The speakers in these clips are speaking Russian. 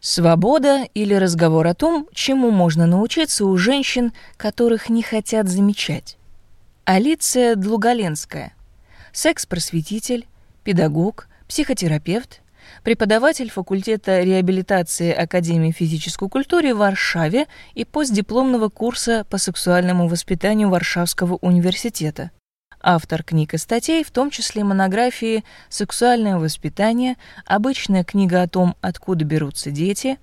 Свобода или разговор о том, чему можно научиться у женщин, которых не хотят замечать. Алиция Длугаленская. Секс-просветитель, педагог, психотерапевт, преподаватель факультета реабилитации Академии физической культуры в Варшаве и постдипломного курса по сексуальному воспитанию Варшавского университета автор книг и статей, в том числе монографии «Сексуальное воспитание», обычная книга о том, откуда берутся дети,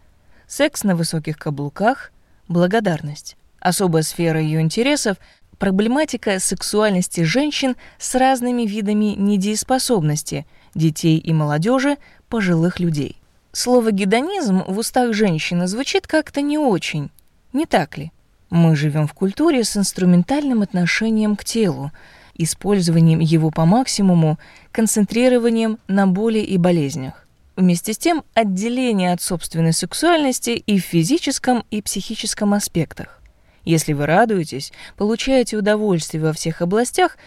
«Секс на высоких каблуках», «Благодарность». Особая сфера ее интересов – проблематика сексуальности женщин с разными видами недееспособности, детей и молодежи, пожилых людей. Слово «гедонизм» в устах женщины звучит как-то не очень, не так ли? Мы живем в культуре с инструментальным отношением к телу, использованием его по максимуму, концентрированием на боли и болезнях. Вместе с тем, отделение от собственной сексуальности и в физическом, и психическом аспектах. Если вы радуетесь, получаете удовольствие во всех областях,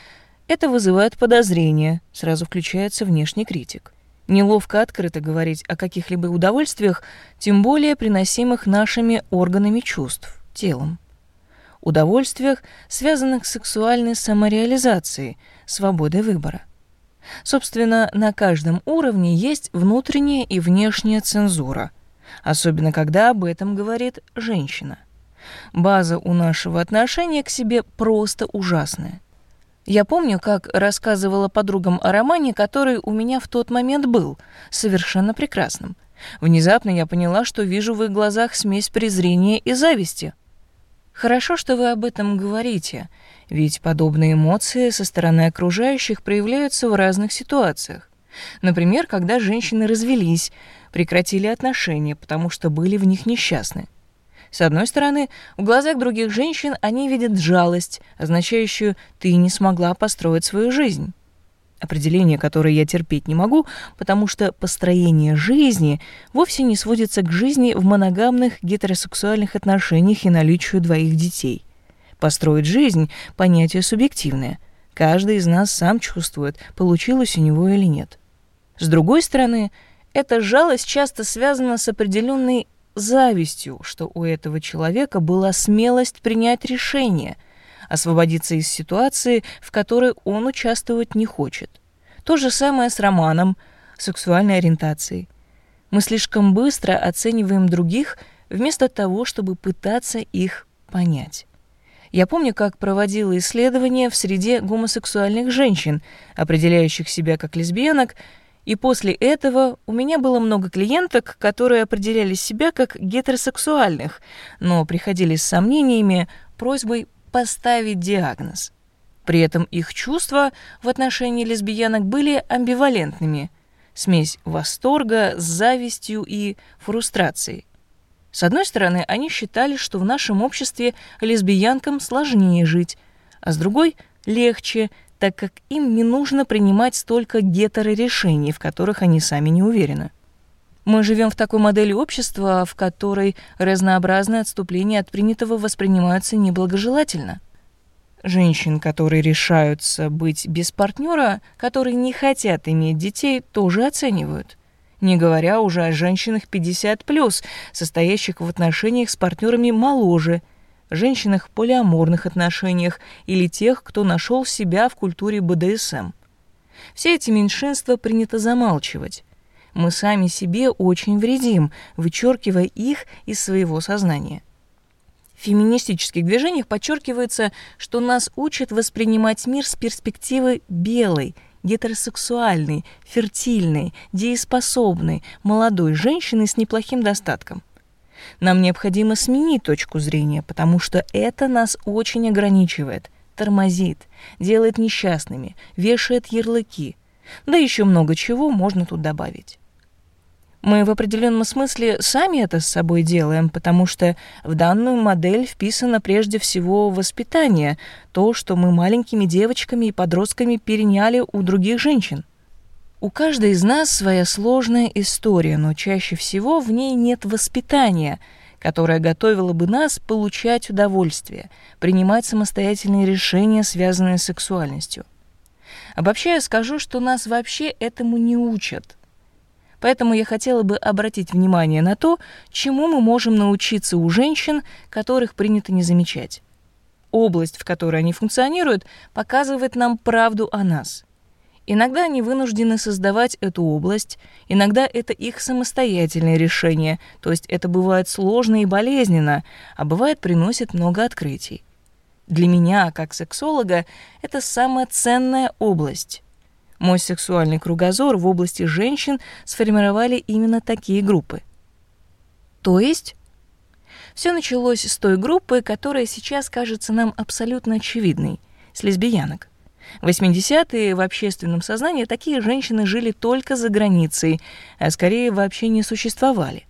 это вызывает подозрение, сразу включается внешний критик. Неловко открыто говорить о каких-либо удовольствиях, тем более приносимых нашими органами чувств, телом удовольствиях, связанных с сексуальной самореализацией, свободой выбора. Собственно, на каждом уровне есть внутренняя и внешняя цензура, особенно когда об этом говорит женщина. База у нашего отношения к себе просто ужасная. Я помню, как рассказывала подругам о романе, который у меня в тот момент был, совершенно прекрасным. Внезапно я поняла, что вижу в их глазах смесь презрения и зависти. Хорошо, что вы об этом говорите, ведь подобные эмоции со стороны окружающих проявляются в разных ситуациях. Например, когда женщины развелись, прекратили отношения, потому что были в них несчастны. С одной стороны, в глазах других женщин они видят жалость, означающую «ты не смогла построить свою жизнь» определение, которое я терпеть не могу, потому что построение жизни вовсе не сводится к жизни в моногамных гетеросексуальных отношениях и наличию двоих детей. Построить жизнь – понятие субъективное. Каждый из нас сам чувствует, получилось у него или нет. С другой стороны, эта жалость часто связана с определенной завистью, что у этого человека была смелость принять решение – освободиться из ситуации, в которой он участвовать не хочет. То же самое с романом, сексуальной ориентацией. Мы слишком быстро оцениваем других, вместо того, чтобы пытаться их понять. Я помню, как проводила исследования в среде гомосексуальных женщин, определяющих себя как лесбиянок, и после этого у меня было много клиенток, которые определяли себя как гетеросексуальных, но приходили с сомнениями, просьбой поставить диагноз. При этом их чувства в отношении лесбиянок были амбивалентными. Смесь восторга с завистью и фрустрацией. С одной стороны, они считали, что в нашем обществе лесбиянкам сложнее жить, а с другой — легче, так как им не нужно принимать столько гетерорешений, в которых они сами не уверены. Мы живем в такой модели общества, в которой разнообразные отступления от принятого воспринимаются неблагожелательно. Женщин, которые решаются быть без партнера, которые не хотят иметь детей, тоже оценивают. Не говоря уже о женщинах 50+, состоящих в отношениях с партнерами моложе, женщинах в полиаморных отношениях или тех, кто нашел себя в культуре БДСМ. Все эти меньшинства принято замалчивать мы сами себе очень вредим, вычеркивая их из своего сознания. В феминистических движениях подчеркивается, что нас учат воспринимать мир с перспективы белой, гетеросексуальной, фертильной, дееспособной, молодой женщины с неплохим достатком. Нам необходимо сменить точку зрения, потому что это нас очень ограничивает, тормозит, делает несчастными, вешает ярлыки. Да еще много чего можно тут добавить. Мы в определенном смысле сами это с собой делаем, потому что в данную модель вписано прежде всего воспитание, то, что мы маленькими девочками и подростками переняли у других женщин. У каждой из нас своя сложная история, но чаще всего в ней нет воспитания, которое готовило бы нас получать удовольствие, принимать самостоятельные решения, связанные с сексуальностью. Обобщая, скажу, что нас вообще этому не учат – Поэтому я хотела бы обратить внимание на то, чему мы можем научиться у женщин, которых принято не замечать. Область, в которой они функционируют, показывает нам правду о нас. Иногда они вынуждены создавать эту область, иногда это их самостоятельное решение, то есть это бывает сложно и болезненно, а бывает приносит много открытий. Для меня, как сексолога, это самая ценная область. Мой сексуальный кругозор в области женщин сформировали именно такие группы. То есть все началось с той группы, которая сейчас кажется нам абсолютно очевидной, с лесбиянок. В 80-е в общественном сознании такие женщины жили только за границей, а скорее вообще не существовали.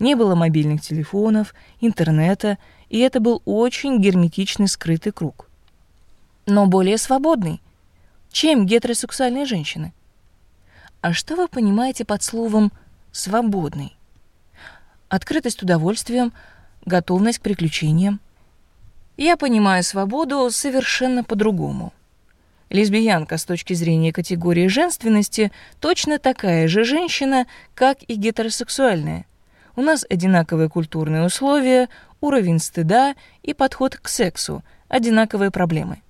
Не было мобильных телефонов, интернета, и это был очень герметичный скрытый круг. Но более свободный, чем гетеросексуальные женщины. А что вы понимаете под словом «свободный»? Открытость удовольствием, готовность к приключениям. Я понимаю свободу совершенно по-другому. Лесбиянка с точки зрения категории женственности точно такая же женщина, как и гетеросексуальная. У нас одинаковые культурные условия, уровень стыда и подход к сексу, одинаковые проблемы.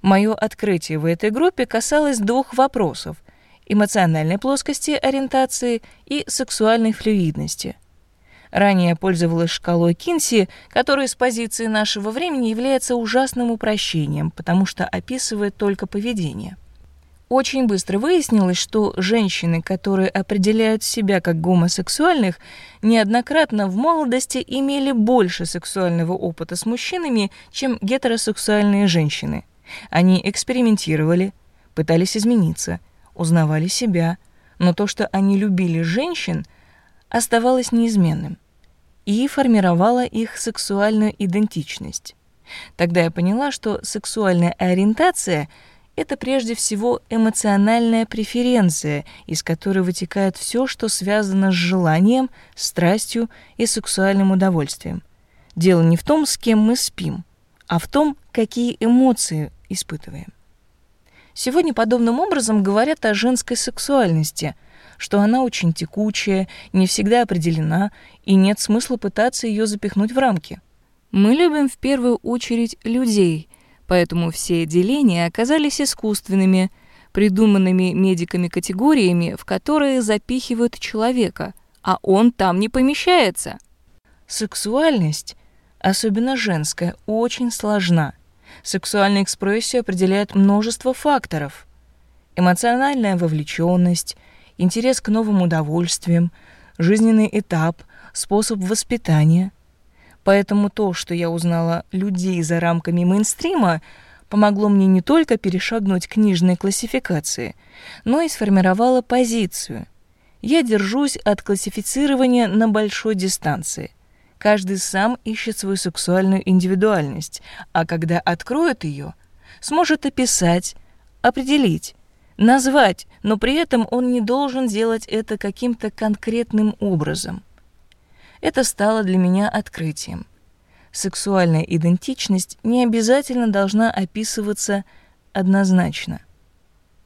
Мое открытие в этой группе касалось двух вопросов – эмоциональной плоскости ориентации и сексуальной флюидности. Ранее я пользовалась шкалой Кинси, которая с позиции нашего времени является ужасным упрощением, потому что описывает только поведение. Очень быстро выяснилось, что женщины, которые определяют себя как гомосексуальных, неоднократно в молодости имели больше сексуального опыта с мужчинами, чем гетеросексуальные женщины – они экспериментировали, пытались измениться, узнавали себя, но то, что они любили женщин, оставалось неизменным и формировало их сексуальную идентичность. Тогда я поняла, что сексуальная ориентация — это прежде всего эмоциональная преференция, из которой вытекает все, что связано с желанием, страстью и сексуальным удовольствием. Дело не в том, с кем мы спим, а в том, какие эмоции испытываем. Сегодня подобным образом говорят о женской сексуальности, что она очень текучая, не всегда определена, и нет смысла пытаться ее запихнуть в рамки. Мы любим в первую очередь людей, поэтому все деления оказались искусственными, придуманными медиками категориями, в которые запихивают человека, а он там не помещается. Сексуальность, особенно женская, очень сложна – Сексуальная экспрессия определяет множество факторов. Эмоциональная вовлеченность, интерес к новым удовольствиям, жизненный этап, способ воспитания. Поэтому то, что я узнала людей за рамками мейнстрима, помогло мне не только перешагнуть книжные классификации, но и сформировало позицию. Я держусь от классифицирования на большой дистанции – Каждый сам ищет свою сексуальную индивидуальность, а когда откроет ее, сможет описать, определить, назвать, но при этом он не должен делать это каким-то конкретным образом. Это стало для меня открытием. Сексуальная идентичность не обязательно должна описываться однозначно.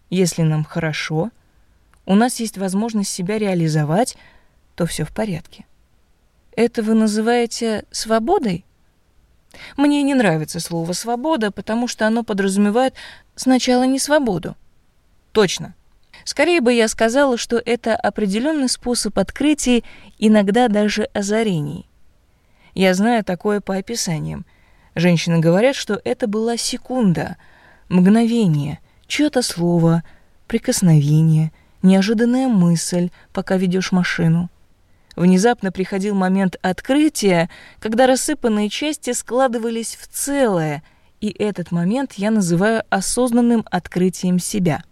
Если нам хорошо, у нас есть возможность себя реализовать, то все в порядке. Это вы называете свободой? Мне не нравится слово «свобода», потому что оно подразумевает сначала не свободу. Точно. Скорее бы я сказала, что это определенный способ открытий, иногда даже озарений. Я знаю такое по описаниям. Женщины говорят, что это была секунда, мгновение, чье-то слово, прикосновение, неожиданная мысль, пока ведешь машину. Внезапно приходил момент открытия, когда рассыпанные части складывались в целое, и этот момент я называю осознанным открытием себя.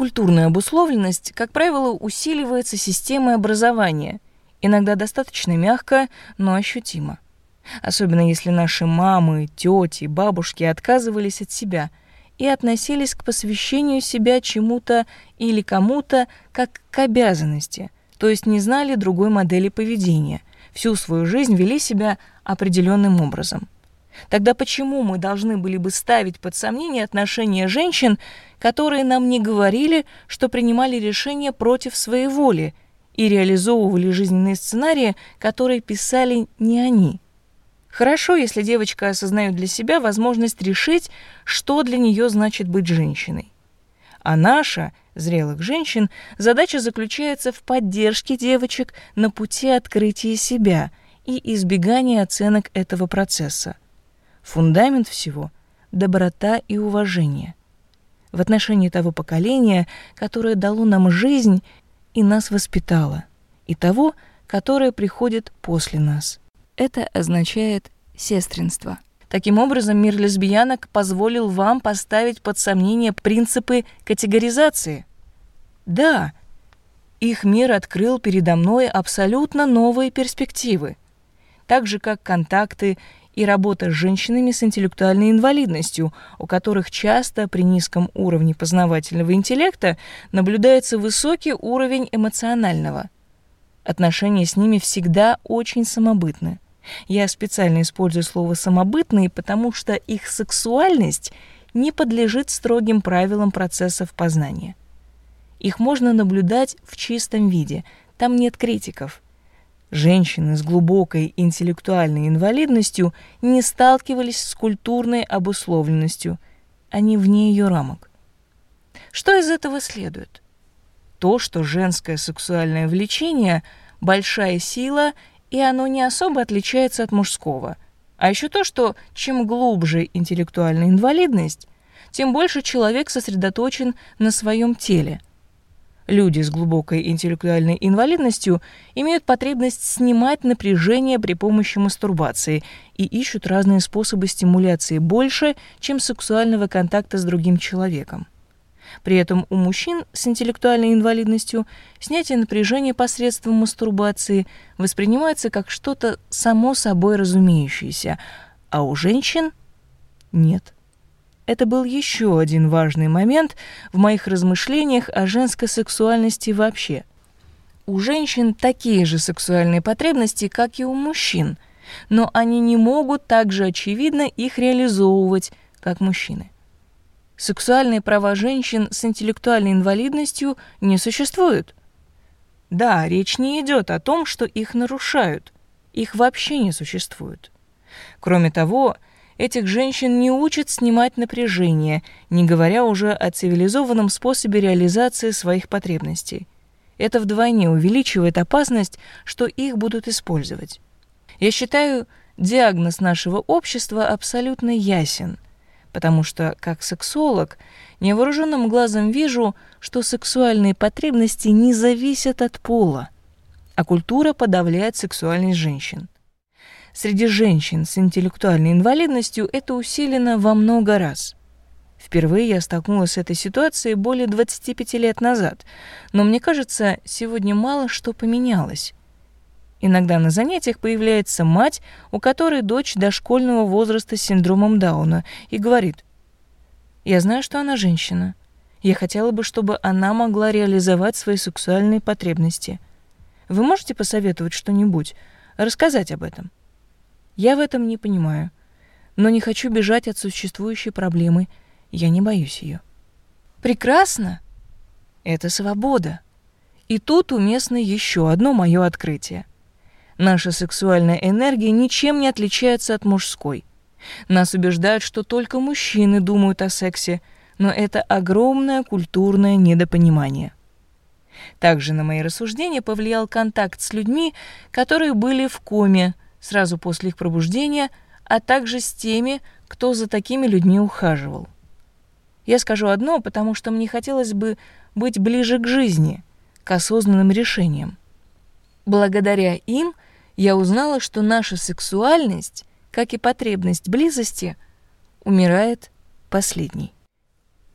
Культурная обусловленность, как правило, усиливается системой образования, иногда достаточно мягко, но ощутимо. Особенно если наши мамы, тети, бабушки отказывались от себя и относились к посвящению себя чему-то или кому-то как к обязанности – то есть не знали другой модели поведения, всю свою жизнь вели себя определенным образом. Тогда почему мы должны были бы ставить под сомнение отношения женщин, которые нам не говорили, что принимали решения против своей воли и реализовывали жизненные сценарии, которые писали не они? Хорошо, если девочка осознает для себя возможность решить, что для нее значит быть женщиной. А наша, зрелых женщин, задача заключается в поддержке девочек на пути открытия себя и избегания оценок этого процесса. Фундамент всего — доброта и уважение. В отношении того поколения, которое дало нам жизнь и нас воспитало, и того, которое приходит после нас. Это означает сестринство. Таким образом, мир лесбиянок позволил вам поставить под сомнение принципы категоризации. Да, их мир открыл передо мной абсолютно новые перспективы, так же как контакты и работа с женщинами с интеллектуальной инвалидностью, у которых часто при низком уровне познавательного интеллекта наблюдается высокий уровень эмоционального. Отношения с ними всегда очень самобытны. Я специально использую слово «самобытные», потому что их сексуальность не подлежит строгим правилам процессов познания. Их можно наблюдать в чистом виде, там нет критиков – Женщины с глубокой интеллектуальной инвалидностью не сталкивались с культурной обусловленностью, они вне ее рамок. Что из этого следует? То, что женское сексуальное влечение – большая сила, и оно не особо отличается от мужского. А еще то, что чем глубже интеллектуальная инвалидность, тем больше человек сосредоточен на своем теле – Люди с глубокой интеллектуальной инвалидностью имеют потребность снимать напряжение при помощи мастурбации и ищут разные способы стимуляции больше, чем сексуального контакта с другим человеком. При этом у мужчин с интеллектуальной инвалидностью снятие напряжения посредством мастурбации воспринимается как что-то само собой разумеющееся, а у женщин нет. Это был еще один важный момент в моих размышлениях о женской сексуальности вообще. У женщин такие же сексуальные потребности, как и у мужчин, но они не могут так же очевидно их реализовывать, как мужчины. Сексуальные права женщин с интеллектуальной инвалидностью не существуют. Да, речь не идет о том, что их нарушают. Их вообще не существует. Кроме того, Этих женщин не учат снимать напряжение, не говоря уже о цивилизованном способе реализации своих потребностей. Это вдвойне увеличивает опасность, что их будут использовать. Я считаю, диагноз нашего общества абсолютно ясен, потому что, как сексолог, невооруженным глазом вижу, что сексуальные потребности не зависят от пола, а культура подавляет сексуальность женщин. Среди женщин с интеллектуальной инвалидностью это усилено во много раз. Впервые я столкнулась с этой ситуацией более 25 лет назад, но мне кажется, сегодня мало что поменялось. Иногда на занятиях появляется мать, у которой дочь дошкольного возраста с синдромом Дауна, и говорит, «Я знаю, что она женщина. Я хотела бы, чтобы она могла реализовать свои сексуальные потребности. Вы можете посоветовать что-нибудь, рассказать об этом?» Я в этом не понимаю, но не хочу бежать от существующей проблемы. Я не боюсь ее. Прекрасно. Это свобода. И тут уместно еще одно мое открытие. Наша сексуальная энергия ничем не отличается от мужской. Нас убеждают, что только мужчины думают о сексе, но это огромное культурное недопонимание. Также на мои рассуждения повлиял контакт с людьми, которые были в коме, сразу после их пробуждения, а также с теми, кто за такими людьми ухаживал. Я скажу одно, потому что мне хотелось бы быть ближе к жизни, к осознанным решениям. Благодаря им я узнала, что наша сексуальность, как и потребность близости, умирает последней.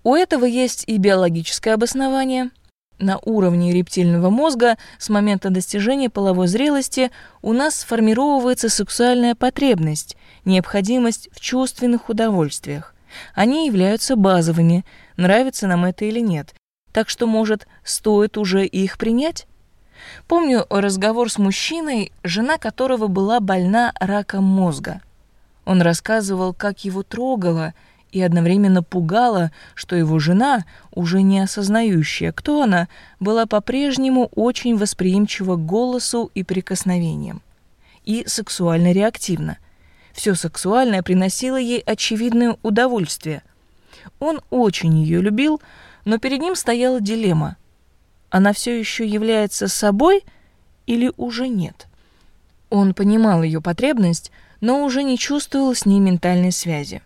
У этого есть и биологическое обоснование – на уровне рептильного мозга с момента достижения половой зрелости у нас сформировывается сексуальная потребность, необходимость в чувственных удовольствиях. Они являются базовыми, нравится нам это или нет. Так что, может, стоит уже их принять? Помню разговор с мужчиной, жена которого была больна раком мозга. Он рассказывал, как его трогало и одновременно пугало, что его жена, уже не осознающая, кто она, была по-прежнему очень восприимчива к голосу и прикосновениям. И сексуально реактивна. Все сексуальное приносило ей очевидное удовольствие. Он очень ее любил, но перед ним стояла дилемма. Она все еще является собой или уже нет? Он понимал ее потребность, но уже не чувствовал с ней ментальной связи.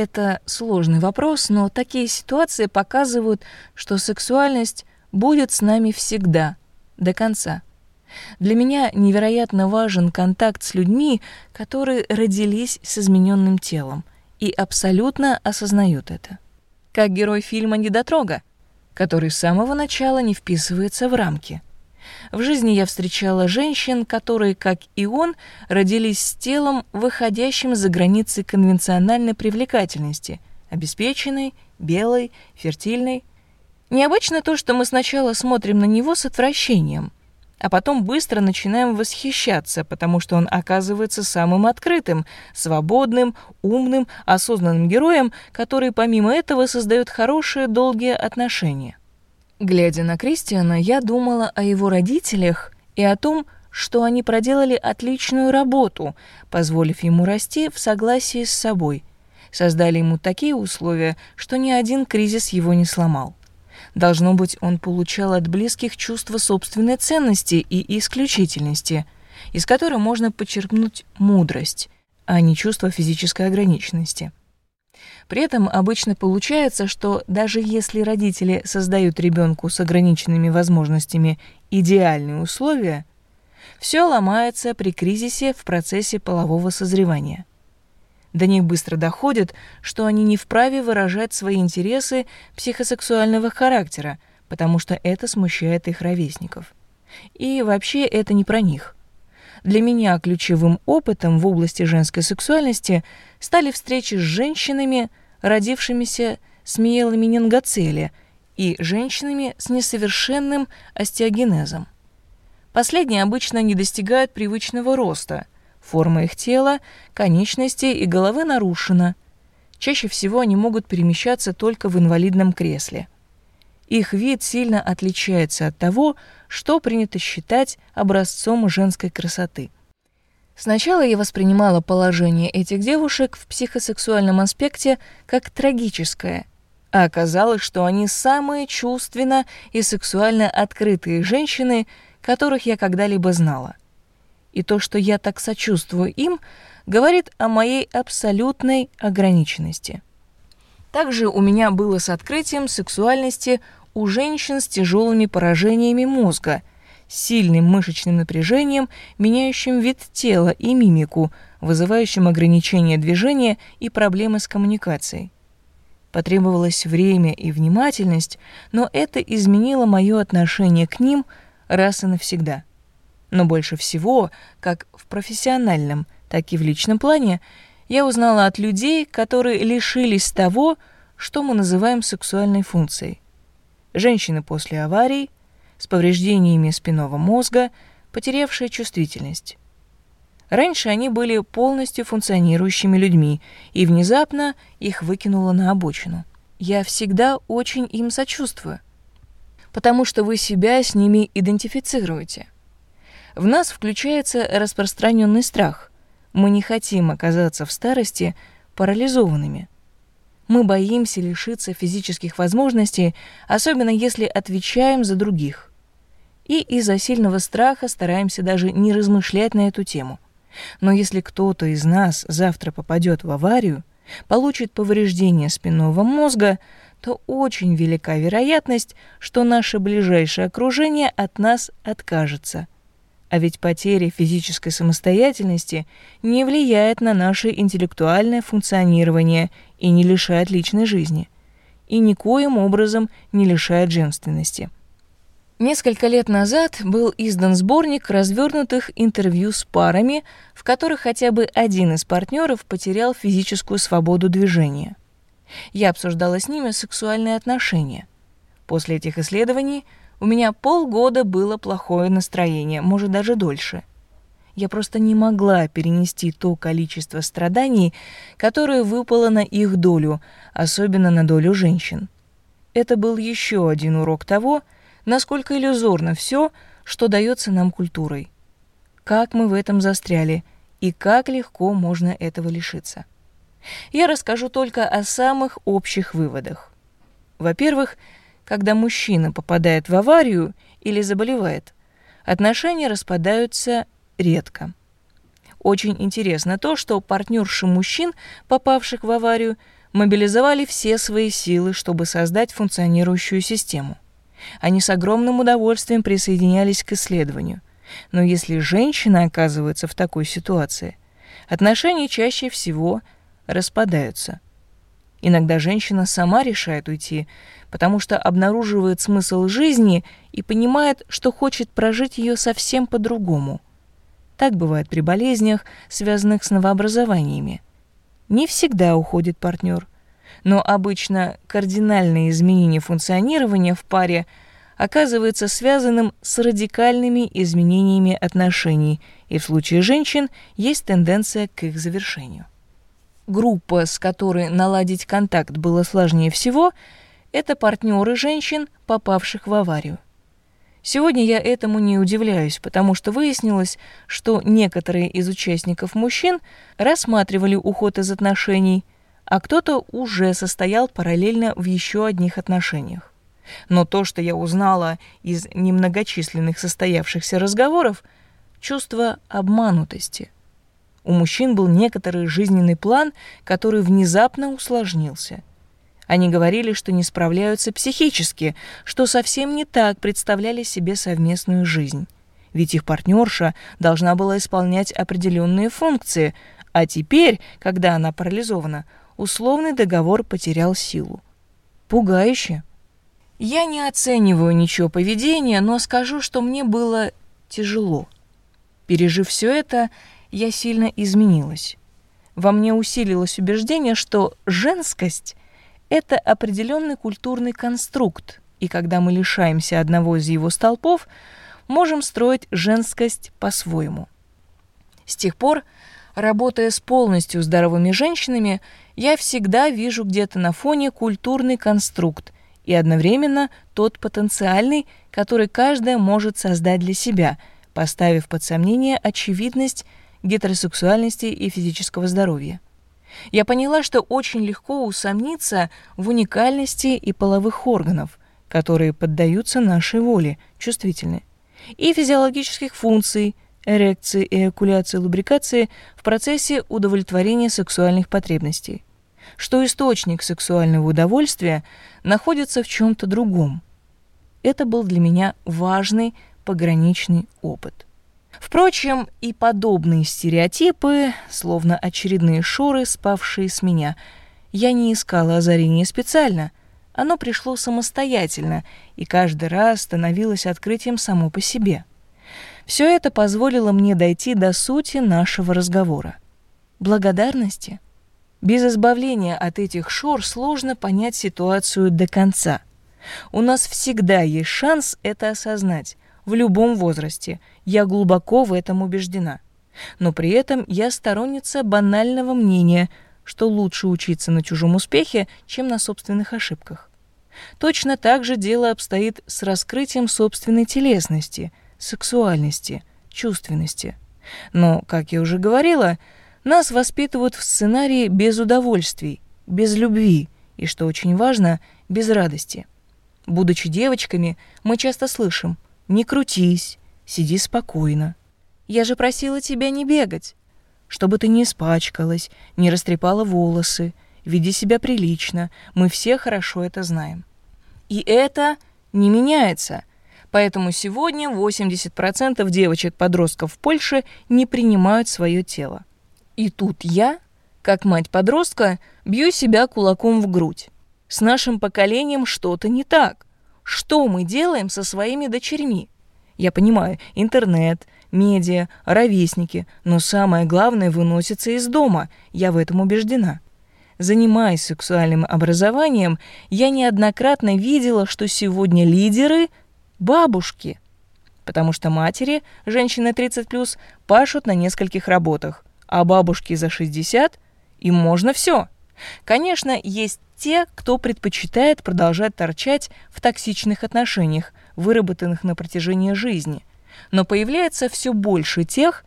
Это сложный вопрос, но такие ситуации показывают, что сексуальность будет с нами всегда, до конца. Для меня невероятно важен контакт с людьми, которые родились с измененным телом и абсолютно осознают это. Как герой фильма «Недотрога», который с самого начала не вписывается в рамки – в жизни я встречала женщин, которые, как и он, родились с телом, выходящим за границы конвенциональной привлекательности, обеспеченной, белой, фертильной. Необычно то, что мы сначала смотрим на него с отвращением, а потом быстро начинаем восхищаться, потому что он оказывается самым открытым, свободным, умным, осознанным героем, который помимо этого создает хорошие долгие отношения. Глядя на Кристиана, я думала о его родителях и о том, что они проделали отличную работу, позволив ему расти в согласии с собой. Создали ему такие условия, что ни один кризис его не сломал. Должно быть, он получал от близких чувство собственной ценности и исключительности, из которой можно почерпнуть мудрость, а не чувство физической ограниченности. При этом обычно получается, что даже если родители создают ребенку с ограниченными возможностями идеальные условия, все ломается при кризисе в процессе полового созревания. До них быстро доходит, что они не вправе выражать свои интересы психосексуального характера, потому что это смущает их ровесников. И вообще это не про них. Для меня ключевым опытом в области женской сексуальности стали встречи с женщинами, родившимися с миеломенингоцеле и женщинами с несовершенным остеогенезом. Последние обычно не достигают привычного роста, форма их тела, конечностей и головы нарушена. Чаще всего они могут перемещаться только в инвалидном кресле. Их вид сильно отличается от того, что принято считать образцом женской красоты – Сначала я воспринимала положение этих девушек в психосексуальном аспекте как трагическое, а оказалось, что они самые чувственно и сексуально открытые женщины, которых я когда-либо знала. И то, что я так сочувствую им, говорит о моей абсолютной ограниченности. Также у меня было с открытием сексуальности у женщин с тяжелыми поражениями мозга – сильным мышечным напряжением, меняющим вид тела и мимику, вызывающим ограничение движения и проблемы с коммуникацией. Потребовалось время и внимательность, но это изменило мое отношение к ним раз и навсегда. Но больше всего, как в профессиональном, так и в личном плане, я узнала от людей, которые лишились того, что мы называем сексуальной функцией. Женщины после аварий – с повреждениями спинного мозга, потерявшие чувствительность. Раньше они были полностью функционирующими людьми, и внезапно их выкинуло на обочину. Я всегда очень им сочувствую, потому что вы себя с ними идентифицируете. В нас включается распространенный страх. Мы не хотим оказаться в старости парализованными. Мы боимся лишиться физических возможностей, особенно если отвечаем за других и из-за сильного страха стараемся даже не размышлять на эту тему. Но если кто-то из нас завтра попадет в аварию, получит повреждение спинного мозга, то очень велика вероятность, что наше ближайшее окружение от нас откажется. А ведь потеря физической самостоятельности не влияет на наше интеллектуальное функционирование и не лишает личной жизни, и никоим образом не лишает женственности. Несколько лет назад был издан сборник развернутых интервью с парами, в которых хотя бы один из партнеров потерял физическую свободу движения. Я обсуждала с ними сексуальные отношения. После этих исследований у меня полгода было плохое настроение, может даже дольше. Я просто не могла перенести то количество страданий, которое выпало на их долю, особенно на долю женщин. Это был еще один урок того, насколько иллюзорно все, что дается нам культурой. Как мы в этом застряли и как легко можно этого лишиться. Я расскажу только о самых общих выводах. Во-первых, когда мужчина попадает в аварию или заболевает, отношения распадаются редко. Очень интересно то, что партнерши мужчин, попавших в аварию, мобилизовали все свои силы, чтобы создать функционирующую систему. Они с огромным удовольствием присоединялись к исследованию. Но если женщина оказывается в такой ситуации, отношения чаще всего распадаются. Иногда женщина сама решает уйти, потому что обнаруживает смысл жизни и понимает, что хочет прожить ее совсем по-другому – так бывает при болезнях, связанных с новообразованиями. Не всегда уходит партнер, но обычно кардинальное изменение функционирования в паре оказывается связанным с радикальными изменениями отношений, и в случае женщин есть тенденция к их завершению. Группа, с которой наладить контакт было сложнее всего, это партнеры женщин, попавших в аварию. Сегодня я этому не удивляюсь, потому что выяснилось, что некоторые из участников мужчин рассматривали уход из отношений, а кто-то уже состоял параллельно в еще одних отношениях. Но то, что я узнала из немногочисленных состоявшихся разговоров, чувство обманутости. У мужчин был некоторый жизненный план, который внезапно усложнился – они говорили, что не справляются психически, что совсем не так представляли себе совместную жизнь. Ведь их партнерша должна была исполнять определенные функции, а теперь, когда она парализована, условный договор потерял силу. Пугающе. Я не оцениваю ничего поведения, но скажу, что мне было тяжело. Пережив все это, я сильно изменилась. Во мне усилилось убеждение, что женскость это определенный культурный конструкт, и когда мы лишаемся одного из его столпов, можем строить женскость по-своему. С тех пор, работая с полностью здоровыми женщинами, я всегда вижу где-то на фоне культурный конструкт и одновременно тот потенциальный, который каждая может создать для себя, поставив под сомнение очевидность гетеросексуальности и физического здоровья. Я поняла, что очень легко усомниться в уникальности и половых органов, которые поддаются нашей воле, чувствительны, и физиологических функций, эрекции, эякуляции, лубрикации в процессе удовлетворения сексуальных потребностей, что источник сексуального удовольствия находится в чем-то другом. Это был для меня важный пограничный опыт. Впрочем, и подобные стереотипы, словно очередные шоры, спавшие с меня, я не искала озарения специально. Оно пришло самостоятельно и каждый раз становилось открытием само по себе. Все это позволило мне дойти до сути нашего разговора. Благодарности. Без избавления от этих шор сложно понять ситуацию до конца. У нас всегда есть шанс это осознать — в любом возрасте. Я глубоко в этом убеждена. Но при этом я сторонница банального мнения, что лучше учиться на чужом успехе, чем на собственных ошибках. Точно так же дело обстоит с раскрытием собственной телесности, сексуальности, чувственности. Но, как я уже говорила, нас воспитывают в сценарии без удовольствий, без любви и, что очень важно, без радости. Будучи девочками, мы часто слышим – не крутись, сиди спокойно. Я же просила тебя не бегать, чтобы ты не испачкалась, не растрепала волосы, веди себя прилично, мы все хорошо это знаем. И это не меняется. Поэтому сегодня 80% девочек-подростков в Польше не принимают свое тело. И тут я, как мать подростка, бью себя кулаком в грудь. С нашим поколением что-то не так. Что мы делаем со своими дочерьми? Я понимаю, интернет, медиа, ровесники, но самое главное выносится из дома, я в этом убеждена. Занимаясь сексуальным образованием, я неоднократно видела, что сегодня лидеры – бабушки. потому что матери, женщины 30+, пашут на нескольких работах, а бабушки за 60, им можно все. Конечно, есть те, кто предпочитает продолжать торчать в токсичных отношениях, выработанных на протяжении жизни. Но появляется все больше тех,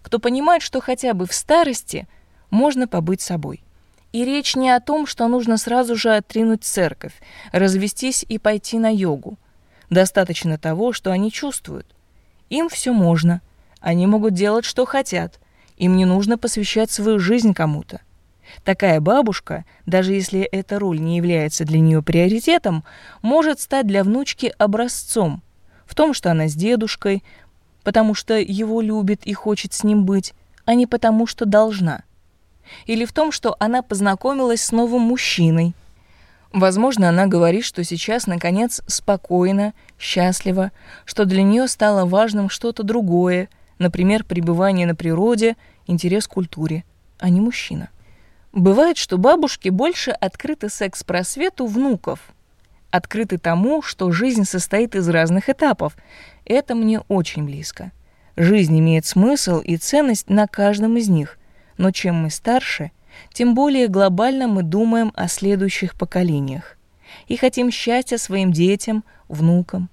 кто понимает, что хотя бы в старости можно побыть собой. И речь не о том, что нужно сразу же отринуть церковь, развестись и пойти на йогу. Достаточно того, что они чувствуют. Им все можно. Они могут делать, что хотят. Им не нужно посвящать свою жизнь кому-то. Такая бабушка, даже если эта роль не является для нее приоритетом, может стать для внучки образцом в том, что она с дедушкой, потому что его любит и хочет с ним быть, а не потому, что должна. Или в том, что она познакомилась с новым мужчиной. Возможно, она говорит, что сейчас, наконец, спокойно, счастлива, что для нее стало важным что-то другое, например, пребывание на природе, интерес к культуре, а не мужчина. Бывает, что бабушки больше открыты секс-просвету внуков, открыты тому, что жизнь состоит из разных этапов. Это мне очень близко. Жизнь имеет смысл и ценность на каждом из них, но чем мы старше, тем более глобально мы думаем о следующих поколениях и хотим счастья своим детям, внукам.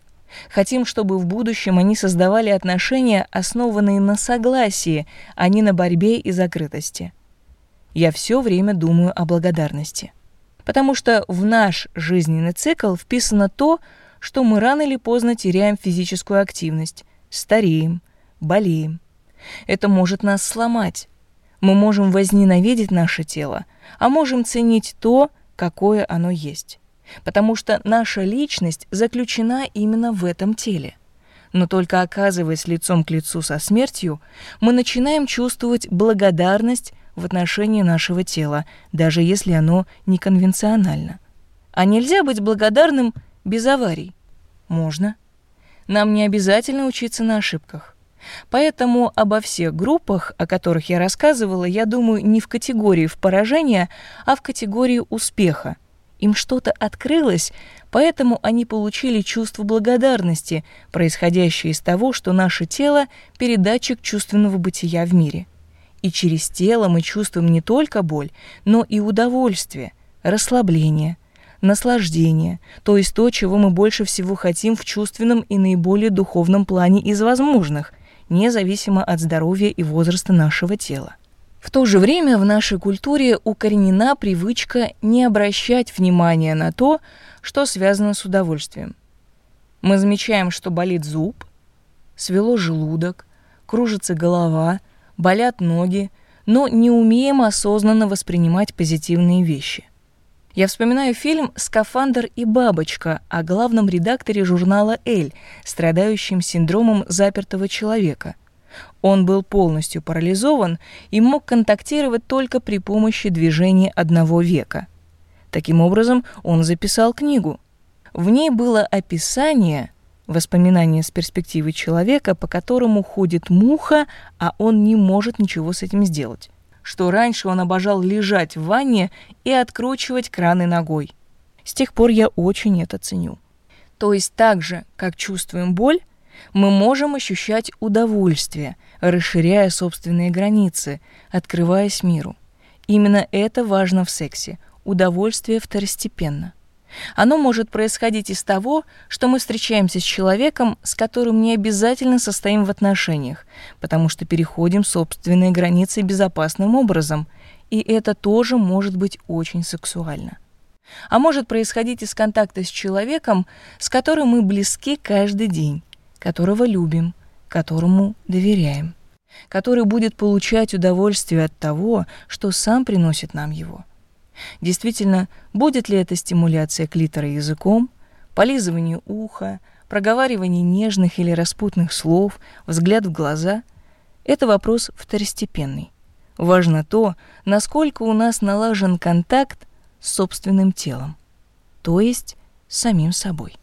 Хотим, чтобы в будущем они создавали отношения, основанные на согласии, а не на борьбе и закрытости я все время думаю о благодарности. Потому что в наш жизненный цикл вписано то, что мы рано или поздно теряем физическую активность, стареем, болеем. Это может нас сломать. Мы можем возненавидеть наше тело, а можем ценить то, какое оно есть. Потому что наша личность заключена именно в этом теле. Но только оказываясь лицом к лицу со смертью, мы начинаем чувствовать благодарность в отношении нашего тела, даже если оно неконвенционально. А нельзя быть благодарным без аварий? Можно. Нам не обязательно учиться на ошибках. Поэтому обо всех группах, о которых я рассказывала, я думаю не в категории в поражения, а в категории успеха. Им что-то открылось, поэтому они получили чувство благодарности, происходящее из того, что наше тело – передатчик чувственного бытия в мире – и через тело мы чувствуем не только боль, но и удовольствие, расслабление, наслаждение, то есть то, чего мы больше всего хотим в чувственном и наиболее духовном плане из возможных, независимо от здоровья и возраста нашего тела. В то же время в нашей культуре укоренена привычка не обращать внимания на то, что связано с удовольствием. Мы замечаем, что болит зуб, свело желудок, кружится голова – болят ноги, но не умеем осознанно воспринимать позитивные вещи. Я вспоминаю фильм «Скафандр и бабочка» о главном редакторе журнала «Эль», страдающем синдромом запертого человека. Он был полностью парализован и мог контактировать только при помощи движения одного века. Таким образом, он записал книгу. В ней было описание Воспоминание с перспективы человека, по которому ходит муха, а он не может ничего с этим сделать. Что раньше он обожал лежать в ванне и откручивать краны ногой. С тех пор я очень это ценю. То есть так же, как чувствуем боль, мы можем ощущать удовольствие, расширяя собственные границы, открываясь миру. Именно это важно в сексе. Удовольствие второстепенно. Оно может происходить из того, что мы встречаемся с человеком, с которым не обязательно состоим в отношениях, потому что переходим собственные границы безопасным образом, и это тоже может быть очень сексуально. А может происходить из контакта с человеком, с которым мы близки каждый день, которого любим, которому доверяем, который будет получать удовольствие от того, что сам приносит нам его – Действительно, будет ли это стимуляция клитора языком, полизывание уха, проговаривание нежных или распутных слов, взгляд в глаза – это вопрос второстепенный. Важно то, насколько у нас налажен контакт с собственным телом, то есть самим собой.